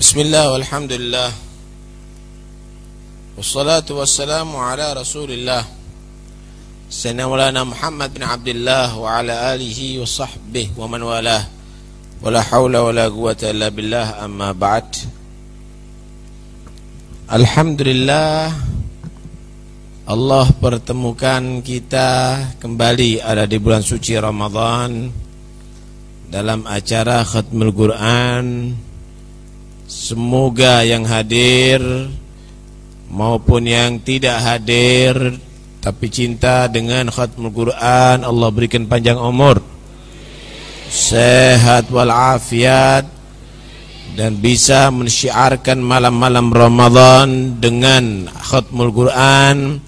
Walhamdulillah. Wassalatu wassalamu ala rasulillah. Sayyidina Maulana Muhammad bin Abdullah Wa ala alihi wa sahbihi wa man walah. Wa la hawla wa la quwata illa billah amma ba'd. Alhamdulillah Allah pertemukan kita kembali ada di bulan suci Ramadan dalam acara Khatmul Quran Semoga yang hadir maupun yang tidak hadir tapi cinta dengan khatmul Quran Allah berikan panjang umur. Sehat walafiat dan bisa mensyiarkan malam-malam Ramadan dengan khatmul Quran.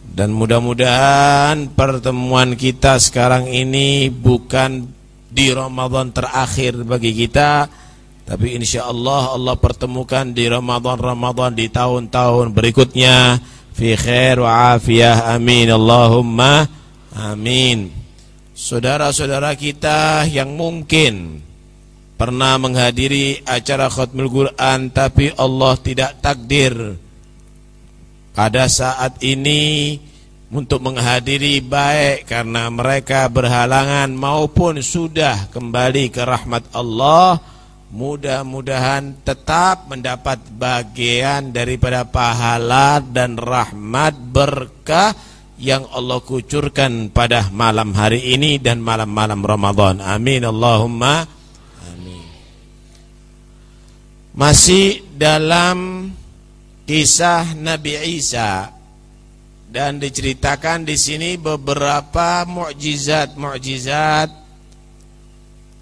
Dan mudah-mudahan pertemuan kita sekarang ini bukan di Ramadan terakhir bagi kita tapi insya Allah Allah pertemukan di Ramadan-Ramadan di tahun-tahun berikutnya. Fi khair wa afiyah. Amin. Allahumma amin. Saudara-saudara kita yang mungkin pernah menghadiri acara khatmul Quran tapi Allah tidak takdir. Pada saat ini untuk menghadiri baik karena mereka berhalangan maupun sudah kembali ke rahmat Allah Mudah-mudahan tetap mendapat bagian daripada pahala dan rahmat berkah yang Allah kucurkan pada malam hari ini dan malam-malam Ramadan. Amin Allahumma amin. Masih dalam kisah Nabi Isa dan diceritakan di sini beberapa mukjizat-mukjizat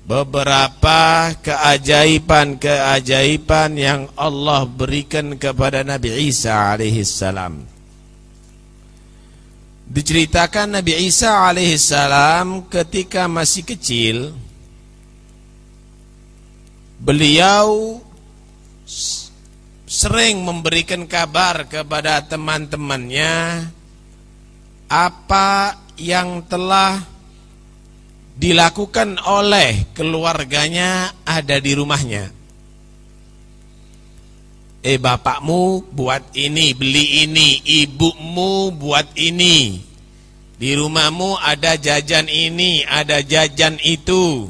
beberapa keajaiban-keajaiban yang Allah berikan kepada Nabi Isa alaihissalam. Diceritakan Nabi Isa alaihissalam ketika masih kecil, beliau sering memberikan kabar kepada teman-temannya apa yang telah dilakukan oleh keluarganya ada di rumahnya. Eh bapakmu buat ini, beli ini, ibumu buat ini. Di rumahmu ada jajan ini, ada jajan itu.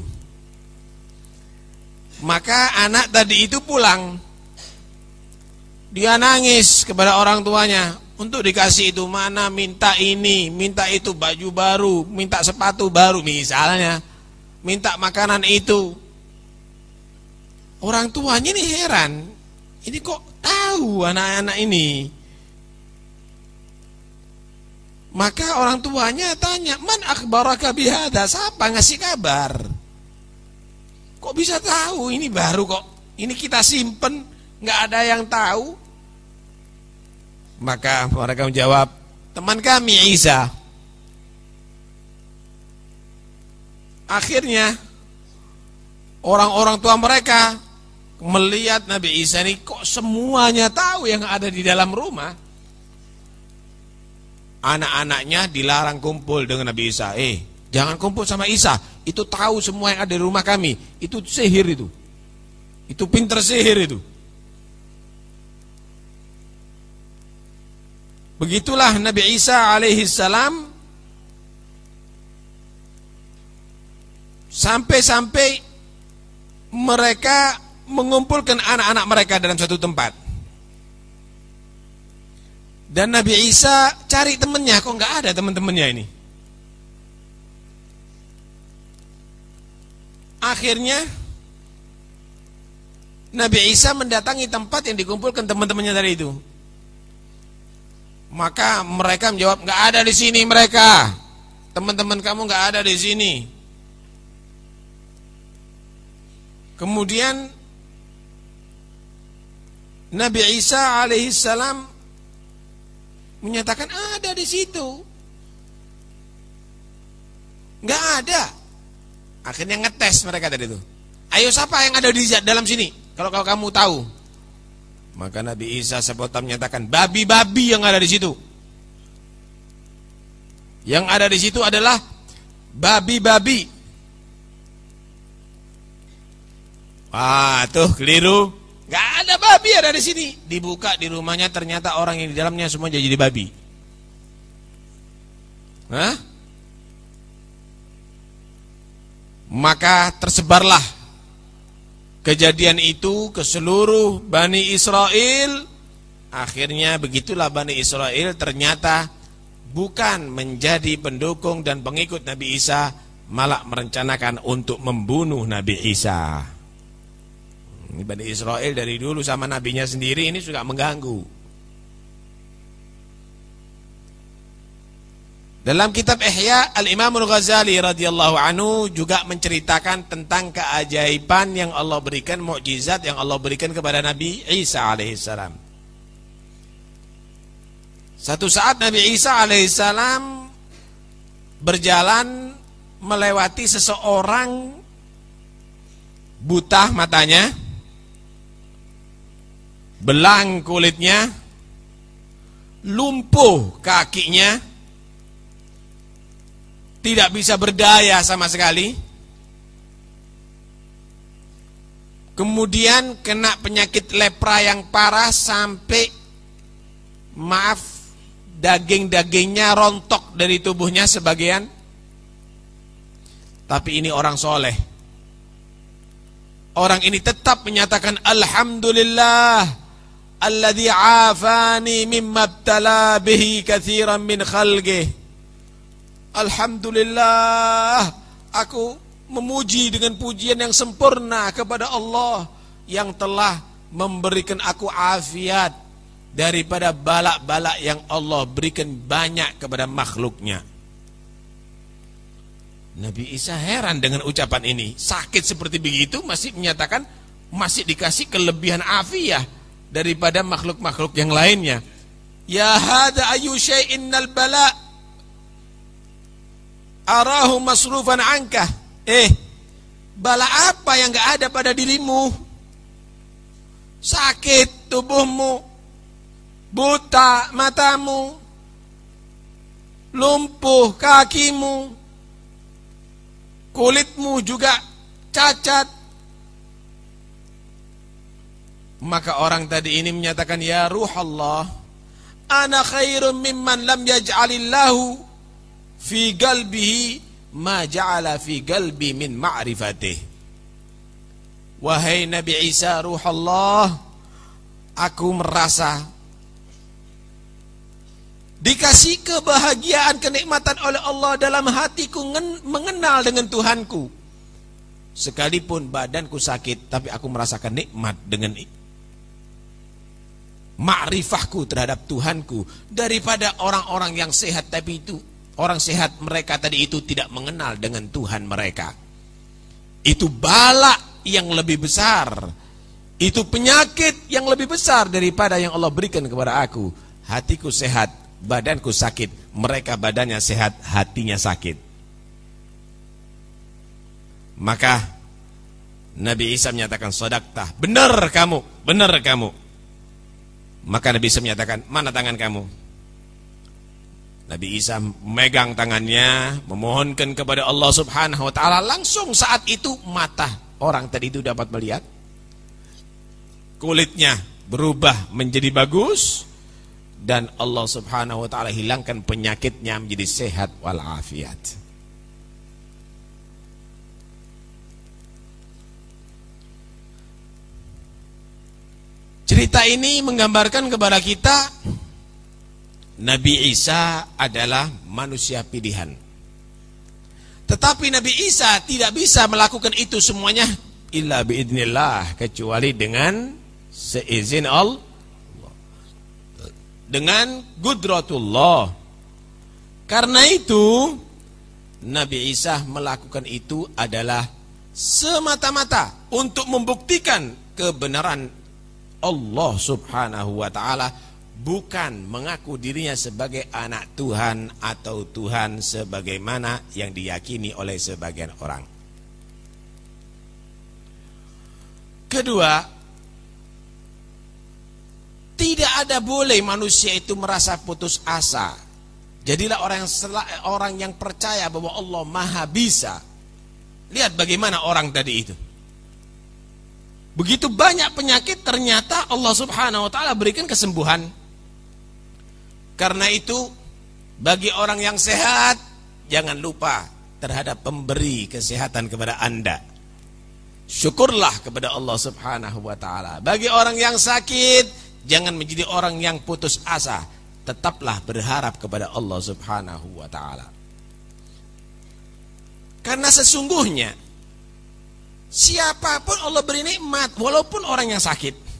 Maka anak tadi itu pulang. Dia nangis kepada orang tuanya untuk dikasih itu mana minta ini, minta itu baju baru, minta sepatu baru misalnya, minta makanan itu. Orang tuanya ini heran, ini kok tahu anak-anak ini? Maka orang tuanya tanya, "Man akhbaraka bihada?" Siapa ngasih kabar? Kok bisa tahu ini baru kok? Ini kita simpen, nggak ada yang tahu. Maka mereka menjawab, teman kami Isa. Akhirnya orang-orang tua mereka melihat Nabi Isa ini kok semuanya tahu yang ada di dalam rumah. Anak-anaknya dilarang kumpul dengan Nabi Isa. Eh, jangan kumpul sama Isa. Itu tahu semua yang ada di rumah kami. Itu sihir itu. Itu pinter sihir itu. Begitulah Nabi Isa alaihi salam sampai-sampai mereka mengumpulkan anak-anak mereka dalam satu tempat. Dan Nabi Isa cari temannya, kok nggak ada teman-temannya ini. Akhirnya Nabi Isa mendatangi tempat yang dikumpulkan teman-temannya dari itu. Maka mereka menjawab, nggak ada di sini mereka. Teman-teman kamu nggak ada di sini. Kemudian Nabi Isa alaihissalam menyatakan ada di situ. Nggak ada. Akhirnya ngetes mereka tadi itu. Ayo siapa yang ada di dalam sini? Kalau kamu tahu. Maka Nabi Isa spontan menyatakan babi-babi yang ada di situ. Yang ada di situ adalah babi-babi. Wah, tuh keliru. Gak ada babi ada di sini. Dibuka di rumahnya ternyata orang yang di dalamnya semua jadi babi. Hah? Maka tersebarlah kejadian itu ke seluruh Bani Israel. Akhirnya begitulah Bani Israel ternyata bukan menjadi pendukung dan pengikut Nabi Isa, malah merencanakan untuk membunuh Nabi Isa. Bani Israel dari dulu sama nabinya sendiri ini suka mengganggu. Dalam kitab Ihya Al-Imam Al-Ghazali radhiyallahu anhu juga menceritakan tentang keajaiban yang Allah berikan, mukjizat yang Allah berikan kepada Nabi Isa alaihissalam. Satu saat Nabi Isa alaihissalam berjalan melewati seseorang buta matanya belang kulitnya, lumpuh kakinya, tidak bisa berdaya sama sekali. Kemudian kena penyakit lepra yang parah sampai maaf daging-dagingnya rontok dari tubuhnya sebagian. Tapi ini orang soleh. Orang ini tetap menyatakan Alhamdulillah alladhi afani mimma ibtala bihi katsiran min khalqih Alhamdulillah aku memuji dengan pujian yang sempurna kepada Allah yang telah memberikan aku afiat daripada balak-balak yang Allah berikan banyak kepada makhluknya. Nabi Isa heran dengan ucapan ini. Sakit seperti begitu masih menyatakan masih dikasih kelebihan afiat daripada makhluk-makhluk yang lainnya. Ya hada ayu syai'innal bala arahu masrufan anka. Eh, bala apa yang enggak ada pada dirimu? Sakit tubuhmu, buta matamu, lumpuh kakimu, kulitmu juga cacat, Maka orang tadi ini menyatakan ya ruh Allah, ana khairun mimman lam yaj'alillahu fi qalbihi ma ja'ala fi qalbi min ma'rifatih. Wahai Nabi Isa ruh Allah, aku merasa dikasih kebahagiaan kenikmatan oleh Allah dalam hatiku mengenal dengan Tuhanku. Sekalipun badanku sakit, tapi aku merasakan nikmat dengan ma'rifahku terhadap Tuhanku daripada orang-orang yang sehat tapi itu orang sehat mereka tadi itu tidak mengenal dengan Tuhan mereka. Itu bala yang lebih besar. Itu penyakit yang lebih besar daripada yang Allah berikan kepada aku. Hatiku sehat, badanku sakit, mereka badannya sehat, hatinya sakit. Maka Nabi Isa menyatakan sodaktah, benar kamu, benar kamu. Maka Nabi Isa menyatakan, mana tangan kamu? Nabi Isa memegang tangannya, memohonkan kepada Allah subhanahu wa ta'ala. Langsung saat itu mata orang tadi itu dapat melihat. Kulitnya berubah menjadi bagus. Dan Allah subhanahu wa ta'ala hilangkan penyakitnya menjadi sehat walafiat. Cerita ini menggambarkan kepada kita Nabi Isa adalah manusia pilihan. Tetapi Nabi Isa tidak bisa melakukan itu semuanya illa biidnillah kecuali dengan seizin Allah. Dengan gudratullah. Karena itu Nabi Isa melakukan itu adalah semata-mata untuk membuktikan kebenaran Allah subhanahu wa ta'ala bukan mengaku dirinya sebagai anak Tuhan atau Tuhan sebagaimana yang diyakini oleh sebagian orang. Kedua, tidak ada boleh manusia itu merasa putus asa. Jadilah orang yang orang yang percaya bahwa Allah Maha bisa. Lihat bagaimana orang tadi itu. Begitu banyak penyakit ternyata Allah Subhanahu wa taala berikan kesembuhan. Karena itu bagi orang yang sehat jangan lupa terhadap pemberi kesehatan kepada Anda. Syukurlah kepada Allah Subhanahu wa taala. Bagi orang yang sakit jangan menjadi orang yang putus asa. Tetaplah berharap kepada Allah Subhanahu wa taala. Karena sesungguhnya siapa pun Allah beri nikmat walaupun orang yang sakit.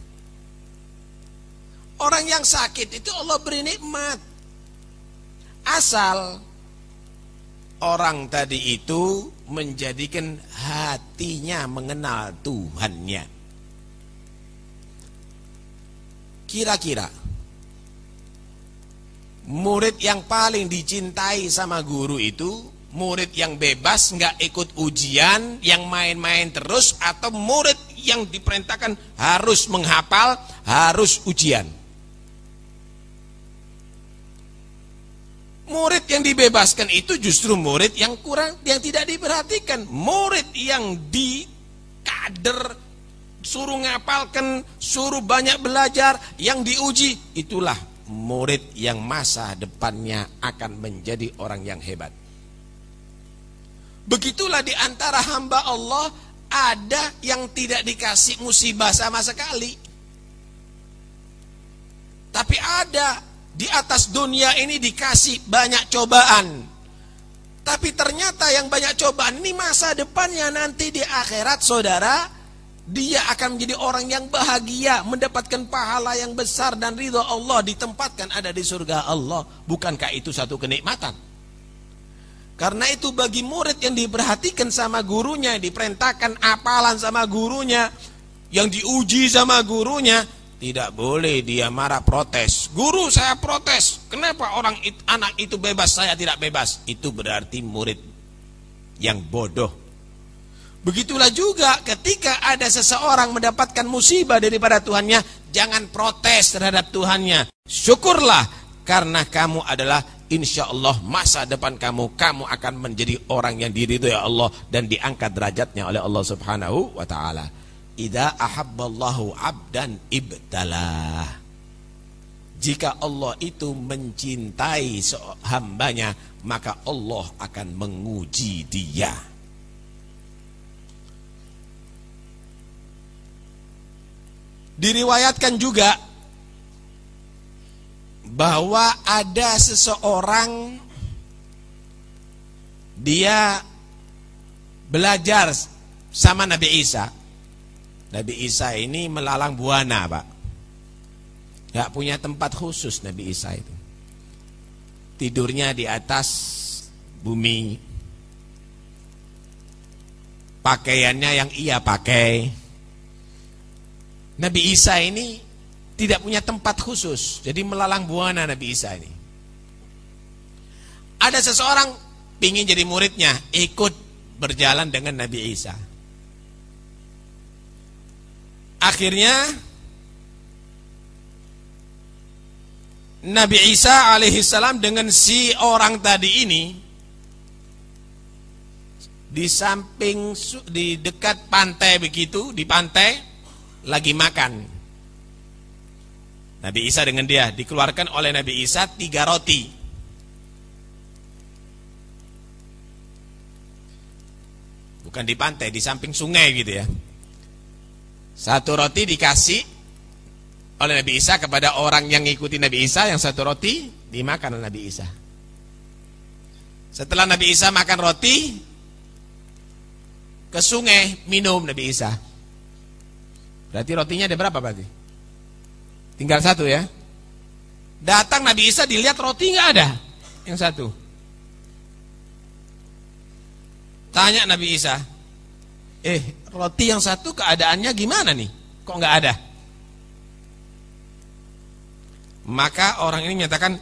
Orang yang sakit itu Allah beri nikmat. Asal orang tadi itu menjadikan hatinya mengenal Tuhannya. Kira-kira murid yang paling dicintai sama guru itu murid yang bebas nggak ikut ujian yang main-main terus atau murid yang diperintahkan harus menghafal harus ujian murid yang dibebaskan itu justru murid yang kurang yang tidak diperhatikan murid yang di kader suruh ngapalkan suruh banyak belajar yang diuji itulah murid yang masa depannya akan menjadi orang yang hebat Begitulah di antara hamba Allah ada yang tidak dikasih musibah sama sekali. Tapi ada di atas dunia ini dikasih banyak cobaan. Tapi ternyata yang banyak cobaan ini masa depannya nanti di akhirat saudara dia akan menjadi orang yang bahagia, mendapatkan pahala yang besar dan ridho Allah ditempatkan ada di surga Allah. Bukankah itu satu kenikmatan? Karena itu bagi murid yang diperhatikan sama gurunya, diperintahkan apalan sama gurunya, yang diuji sama gurunya, tidak boleh dia marah protes. Guru saya protes. Kenapa orang it, anak itu bebas, saya tidak bebas? Itu berarti murid yang bodoh. Begitulah juga ketika ada seseorang mendapatkan musibah daripada Tuhannya, jangan protes terhadap Tuhannya. Syukurlah karena kamu adalah insya Allah masa depan kamu kamu akan menjadi orang yang diridhoi Allah dan diangkat derajatnya oleh Allah Subhanahu wa taala. Idza ahabballahu 'abdan ibtalah. Jika Allah itu mencintai hambanya, maka Allah akan menguji dia. Diriwayatkan juga bahwa ada seseorang dia belajar sama Nabi Isa. Nabi Isa ini melalang buana, Pak. Gak punya tempat khusus Nabi Isa itu. Tidurnya di atas bumi. Pakaiannya yang ia pakai. Nabi Isa ini tidak punya tempat khusus. Jadi melalang buana Nabi Isa ini. Ada seseorang ingin jadi muridnya, ikut berjalan dengan Nabi Isa. Akhirnya Nabi Isa alaihissalam dengan si orang tadi ini di samping di dekat pantai begitu, di pantai lagi makan. Nabi Isa dengan dia dikeluarkan oleh Nabi Isa tiga roti. Bukan di pantai, di samping sungai gitu ya. Satu roti dikasih oleh Nabi Isa kepada orang yang ngikuti Nabi Isa, yang satu roti dimakan oleh Nabi Isa. Setelah Nabi Isa makan roti, ke sungai minum Nabi Isa. Berarti rotinya ada berapa berarti? Tinggal satu ya. Datang Nabi Isa dilihat roti nggak ada. Yang satu. Tanya Nabi Isa, eh roti yang satu keadaannya gimana nih? Kok nggak ada? Maka orang ini menyatakan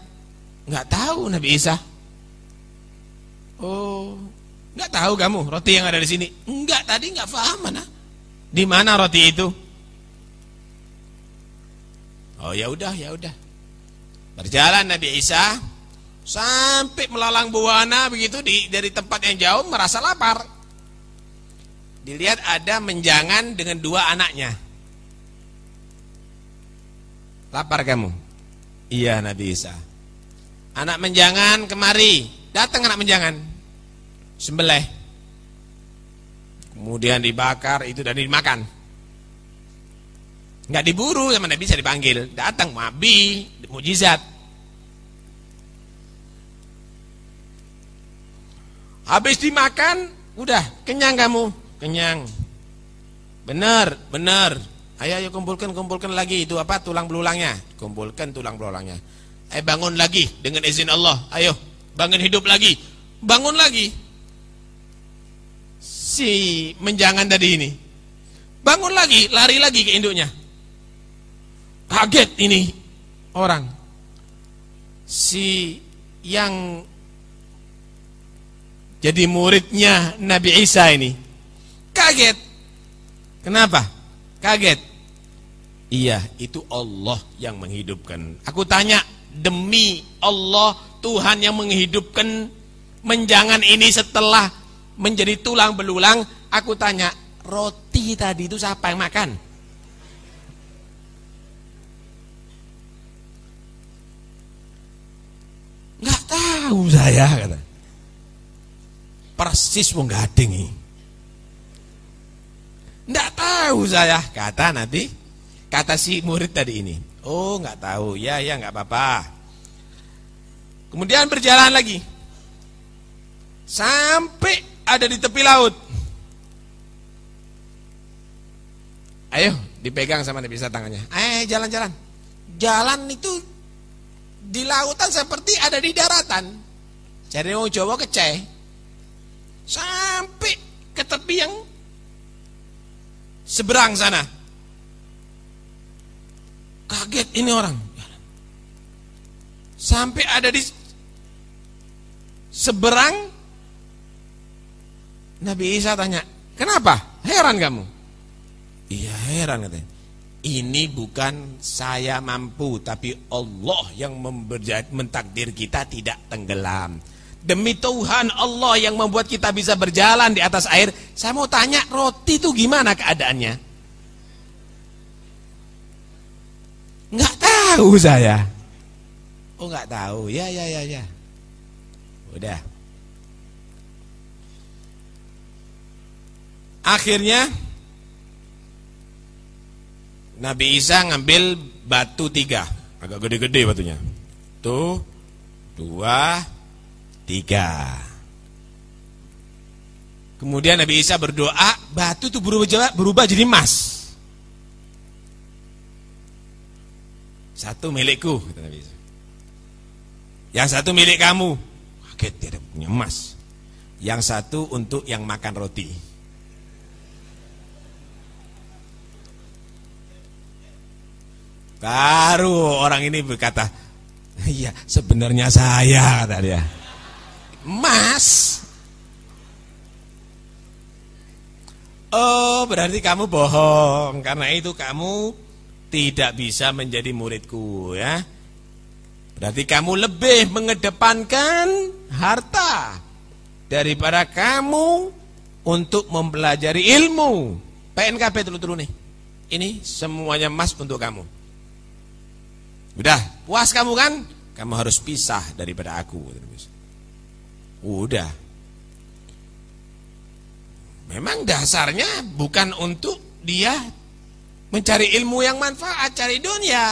nggak tahu Nabi Isa. Oh, nggak tahu kamu roti yang ada di sini? Enggak, tadi nggak paham mana. Di mana roti itu? Oh ya udah, ya udah. Berjalan Nabi Isa sampai melalang buana begitu di dari tempat yang jauh merasa lapar. Dilihat ada menjangan dengan dua anaknya. Lapar kamu? Iya Nabi Isa. Anak menjangan kemari. Datang anak menjangan. Sembelih. Kemudian dibakar itu dan dimakan. Enggak diburu sama Nabi Isa dipanggil. Datang Nabi, mujizat. Habis dimakan, udah kenyang kamu, kenyang. Benar, benar. Ayo, ayo kumpulkan, kumpulkan lagi itu apa tulang belulangnya, kumpulkan tulang belulangnya. Eh bangun lagi dengan izin Allah. Ayo, bangun hidup lagi, bangun lagi. Si menjangan tadi ini, bangun lagi, lari lagi ke induknya. Kaget ini orang. Si yang jadi muridnya Nabi Isa ini kaget. Kenapa? Kaget. Iya, itu Allah yang menghidupkan. Aku tanya, demi Allah Tuhan yang menghidupkan menjangan ini setelah menjadi tulang belulang, aku tanya, roti tadi itu siapa yang makan? Enggak tahu saya kata persis wong gading ini. Nggak tahu saya, kata nanti kata si murid tadi ini. Oh, nggak tahu. Ya, ya, nggak apa-apa. Kemudian berjalan lagi. Sampai ada di tepi laut. Ayo, dipegang sama Nabi Isa tangannya. Eh, jalan-jalan. Jalan itu di lautan seperti ada di daratan. Jadi mau Jawa keceh sampai ke tepi yang seberang sana. Kaget ini orang. Sampai ada di seberang Nabi Isa tanya, "Kenapa? Heran kamu?" Iya, heran katanya. Ini bukan saya mampu, tapi Allah yang mentakdir kita tidak tenggelam. Demi Tuhan Allah yang membuat kita bisa berjalan di atas air. Saya mau tanya roti itu gimana keadaannya? Nggak tahu saya. Oh nggak tahu. Ya ya ya ya. Udah. Akhirnya Nabi Isa ngambil batu tiga, agak gede-gede batunya. Tuh, dua, tiga. Kemudian Nabi Isa berdoa, batu itu berubah, berubah jadi emas. Satu milikku, kata Nabi Isa. Yang satu milik kamu. Kaget dia punya emas. Yang satu untuk yang makan roti. Baru orang ini berkata, iya sebenarnya saya kata dia emas. Oh, berarti kamu bohong. Karena itu kamu tidak bisa menjadi muridku ya. Berarti kamu lebih mengedepankan harta daripada kamu untuk mempelajari ilmu. PNKP dulu-dulu nih. Ini semuanya emas untuk kamu. Udah, puas kamu kan? Kamu harus pisah daripada aku. Udah. Memang dasarnya bukan untuk dia mencari ilmu yang manfaat, cari dunia.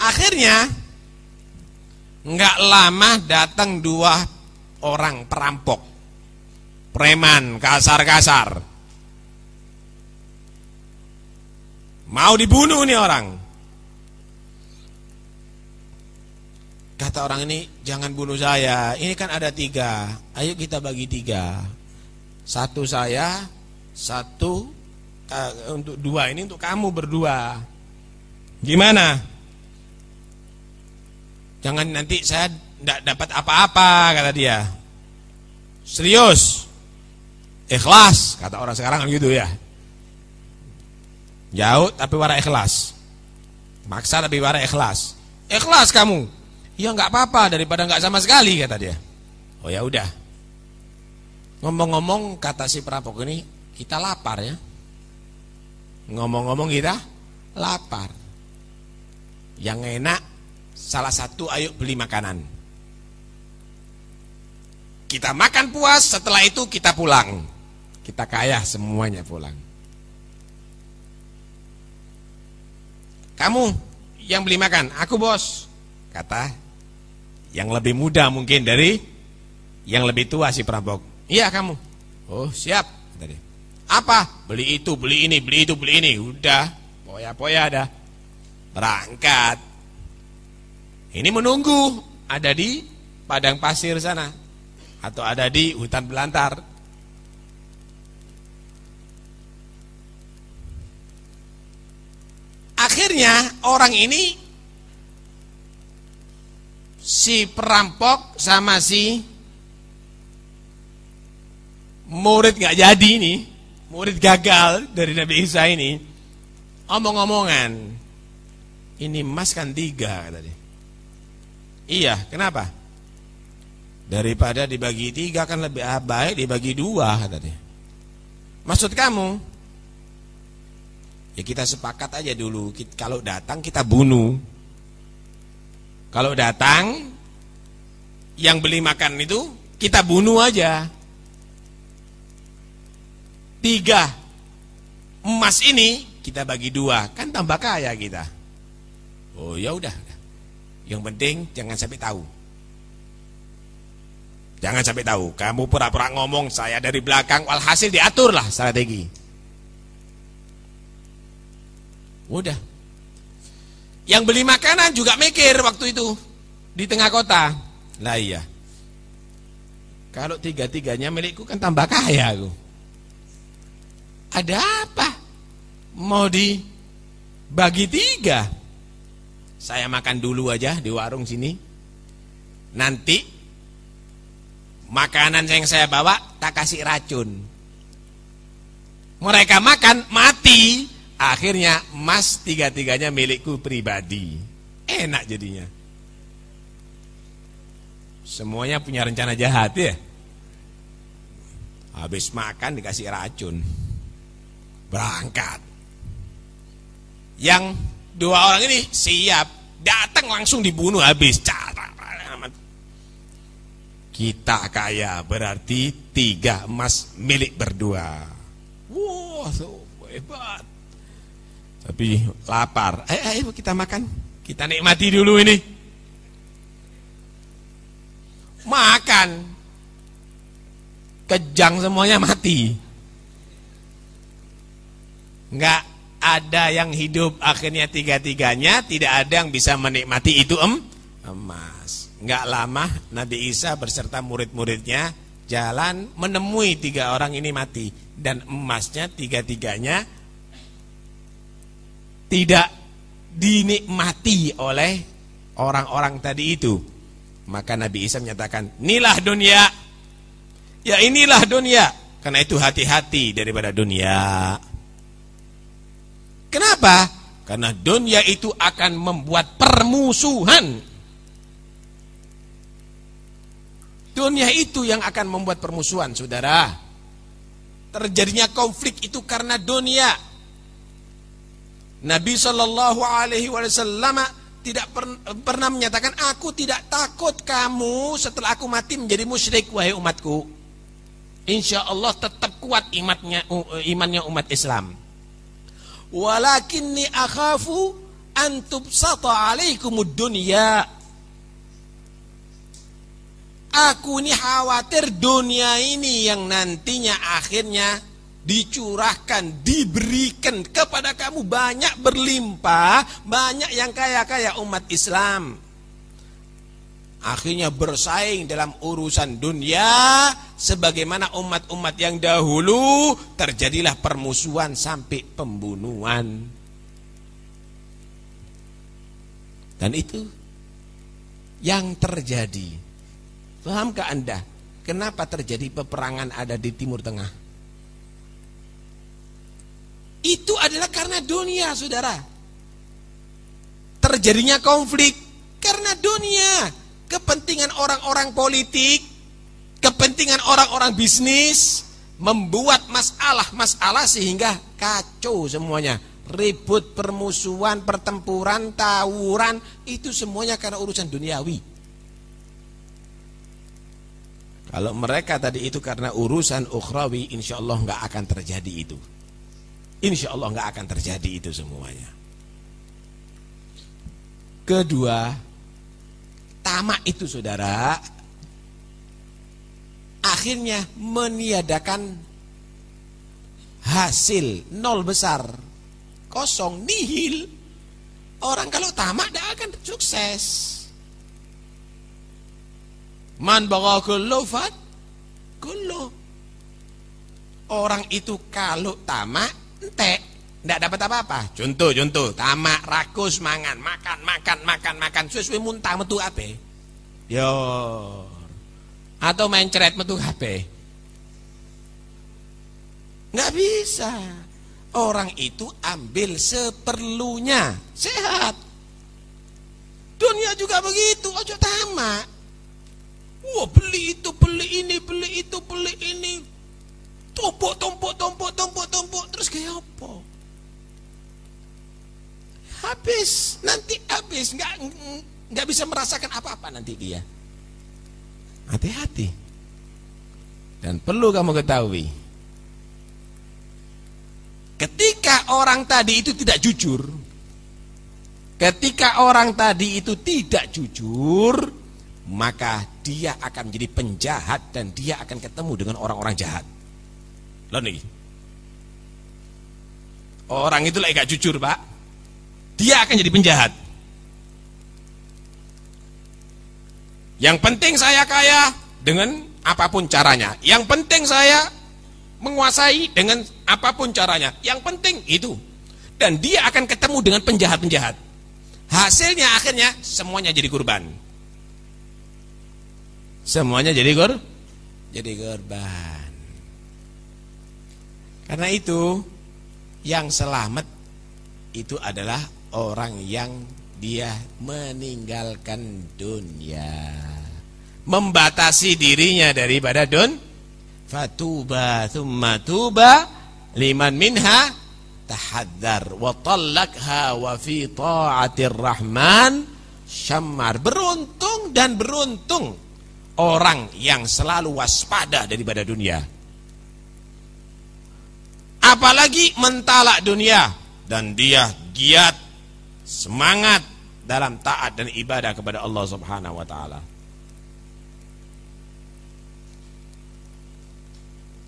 Akhirnya nggak lama datang dua orang perampok, preman kasar-kasar. Mau dibunuh nih orang. Kata orang ini, jangan bunuh saya. Ini kan ada tiga. Ayo kita bagi tiga. Satu saya, satu uh, untuk dua. Ini untuk kamu berdua. Gimana? Jangan nanti saya tidak dapat apa-apa, kata dia. Serius. Ikhlas, kata orang sekarang kan gitu ya. Jauh tapi warna ikhlas. Maksa tapi warna ikhlas. Ikhlas kamu. Ya nggak apa-apa daripada nggak sama sekali kata dia. Oh ya udah. Ngomong-ngomong kata si perampok ini kita lapar ya. Ngomong-ngomong kita lapar. Yang enak salah satu ayo beli makanan. Kita makan puas, setelah itu kita pulang. Kita kaya semuanya pulang. Kamu yang beli makan, aku bos. Kata yang lebih muda mungkin dari yang lebih tua si perampok. Iya kamu. Oh siap. Tadi. Apa? Beli itu, beli ini, beli itu, beli ini. Udah, poya-poya ada. Berangkat. Ini menunggu ada di padang pasir sana atau ada di hutan belantar. Akhirnya orang ini si perampok sama si murid nggak jadi nih, murid gagal dari Nabi Isa ini, omong-omongan, ini emas kan tiga tadi. Iya, kenapa? Daripada dibagi tiga kan lebih baik dibagi dua tadi. Maksud kamu Ya kita sepakat aja dulu, kalau datang kita bunuh. Kalau datang yang beli makan itu kita bunuh aja. Tiga emas ini kita bagi dua, kan tambah kaya kita. Oh ya udah. Yang penting jangan sampai tahu. Jangan sampai tahu. Kamu pura-pura ngomong saya dari belakang, walhasil diaturlah strategi. Udah. Yang beli makanan juga mikir waktu itu di tengah kota. Lah iya. Kalau tiga-tiganya milikku kan tambah kaya aku. Ada apa? Mau dibagi tiga? Saya makan dulu aja di warung sini. Nanti makanan yang saya bawa tak kasih racun. Mereka makan mati Akhirnya emas tiga-tiganya milikku pribadi. Enak jadinya. Semuanya punya rencana jahat ya. Habis makan dikasih racun. Berangkat. Yang dua orang ini siap. Datang langsung dibunuh habis. Kita kaya berarti tiga emas milik berdua. Wah, wow, so hebat. Tapi lapar. Ayo, ayo kita makan. Kita nikmati dulu ini. Makan. Kejang semuanya mati. Enggak ada yang hidup akhirnya tiga-tiganya tidak ada yang bisa menikmati itu em emas. Enggak lama Nabi Isa beserta murid-muridnya jalan menemui tiga orang ini mati dan emasnya tiga-tiganya tidak dinikmati oleh orang-orang tadi itu. Maka Nabi Isa menyatakan, inilah dunia. Ya inilah dunia. Karena itu hati-hati daripada dunia. Kenapa? Karena dunia itu akan membuat permusuhan. Dunia itu yang akan membuat permusuhan, saudara. Terjadinya konflik itu karena dunia. Nabi Shallallahu Alaihi Wasallam tidak per, pernah menyatakan aku tidak takut kamu setelah aku mati menjadi musyrik wahai umatku. Insya Allah tetap kuat imannya imannya umat Islam. Walakinni akhafu antub sata alaikumud dunya. Aku ini khawatir dunia ini yang nantinya akhirnya dicurahkan, diberikan kepada kamu banyak berlimpah, banyak yang kaya-kaya umat Islam. Akhirnya bersaing dalam urusan dunia sebagaimana umat-umat yang dahulu terjadilah permusuhan sampai pembunuhan. Dan itu yang terjadi. Pahamkah Anda kenapa terjadi peperangan ada di Timur Tengah? Adalah karena dunia, saudara. Terjadinya konflik karena dunia. Kepentingan orang-orang politik, kepentingan orang-orang bisnis membuat masalah-masalah sehingga kacau semuanya. Ribut, permusuhan, pertempuran, tawuran, itu semuanya karena urusan duniawi. Kalau mereka tadi itu karena urusan ukhrawi, insya Allah nggak akan terjadi itu. Insya Allah nggak akan terjadi itu semuanya. Kedua, tamak itu saudara, akhirnya meniadakan hasil nol besar, kosong, nihil. Orang kalau tamak tidak akan sukses. Man kullu. Orang itu kalau tamak entek, tidak dapat apa-apa. Contoh, contoh, tamak, rakus, mangan, makan, makan, makan, makan, sesuai muntah metu apa? Yo. Atau main ceret metu HP. Nggak bisa. Orang itu ambil seperlunya, sehat. Dunia juga begitu, ojo tamak. Wah beli itu, beli ini, beli itu, beli ini. Tumpuk, tumpuk, tumpuk, tumpuk, tumpuk. Terus kayak apa? Habis, nanti habis. Nggak, nggak bisa merasakan apa-apa nanti dia. Hati-hati. Dan perlu kamu ketahui. Ketika orang tadi itu tidak jujur. Ketika orang tadi itu tidak jujur maka dia akan menjadi penjahat dan dia akan ketemu dengan orang-orang jahat. Loh nih. Orang itu lagi gak jujur, Pak. Dia akan jadi penjahat. Yang penting saya kaya dengan apa pun caranya. Yang penting saya menguasai dengan apa pun caranya. Yang penting itu. Dan dia akan ketemu dengan penjahat-penjahat. Hasilnya akhirnya semuanya jadi kurban. Semuanya jadi kor jadi korban. Karena itu yang selamat itu adalah orang yang dia meninggalkan dunia. Membatasi dirinya daripada dun fatuba thumma tuba liman minha tahadzar wa talakha wa fi ta'atir rahman syammar beruntung dan beruntung orang yang selalu waspada daripada dunia. Apalagi mentalak dunia dan dia giat semangat dalam taat dan ibadah kepada Allah Subhanahu wa taala.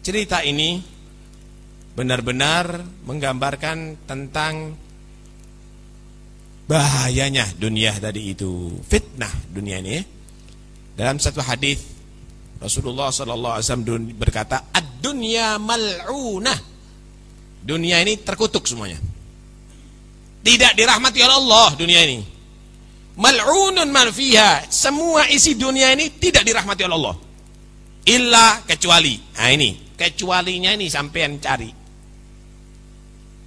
Cerita ini benar-benar menggambarkan tentang bahayanya dunia tadi itu, fitnah dunia ini. Dalam satu hadis Rasulullah sallallahu alaihi wasallam berkata, "Ad-dunya mal'unah." Dunia ini terkutuk semuanya. Tidak dirahmati oleh Allah dunia ini. Mal'unun man fiha. Semua isi dunia ini tidak dirahmati oleh Allah. Illa kecuali. Nah ini, kecualinya ini sampean cari.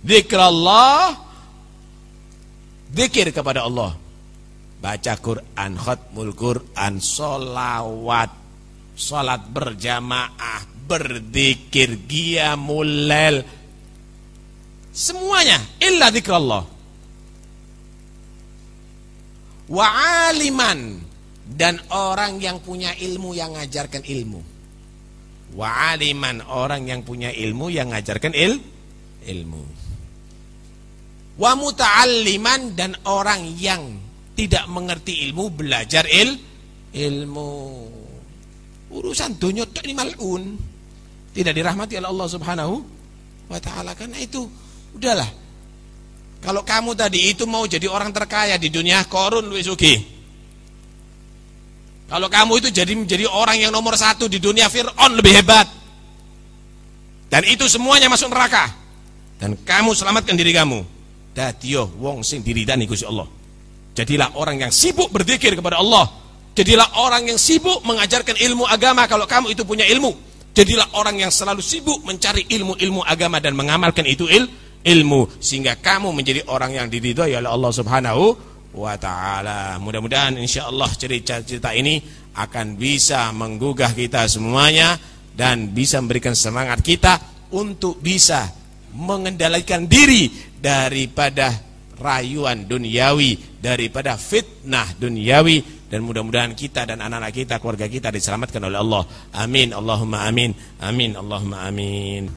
Zikrullah zikir kepada Allah baca Quran, khutmul Quran, solawat, solat berjamaah, berzikir, mulel, semuanya illa dzikrullah. Wa aliman dan orang yang punya ilmu yang ngajarkan ilmu. Wa aliman orang yang punya ilmu yang ngajarkan il ilmu. Wa muta'alliman dan orang yang tidak mengerti ilmu belajar il ilmu urusan dunia ini malun tidak dirahmati oleh Allah Subhanahu wa taala karena itu udahlah. Kalau kamu tadi itu mau jadi orang terkaya di dunia korun lu sugi. Kalau kamu itu jadi menjadi orang yang nomor satu di dunia Fir'aun lebih hebat. Dan itu semuanya masuk neraka. Dan kamu selamatkan diri kamu. Dadiyo wong sing diridani Gusti Allah. Jadilah orang yang sibuk berzikir kepada Allah. Jadilah orang yang sibuk mengajarkan ilmu agama kalau kamu itu punya ilmu. Jadilah orang yang selalu sibuk mencari ilmu-ilmu agama dan mengamalkan itu il ilmu sehingga kamu menjadi orang yang diridhoi oleh Allah Subhanahu wa taala. Mudah-mudahan insyaallah cerita-cerita ini akan bisa menggugah kita semuanya dan bisa memberikan semangat kita untuk bisa mengendalikan diri daripada rayuan duniawi, daripada fitnah duniawi dan mudah-mudahan kita dan anak-anak kita, keluarga kita diselamatkan oleh Allah. Amin. Allahumma amin. Amin. Allahumma amin.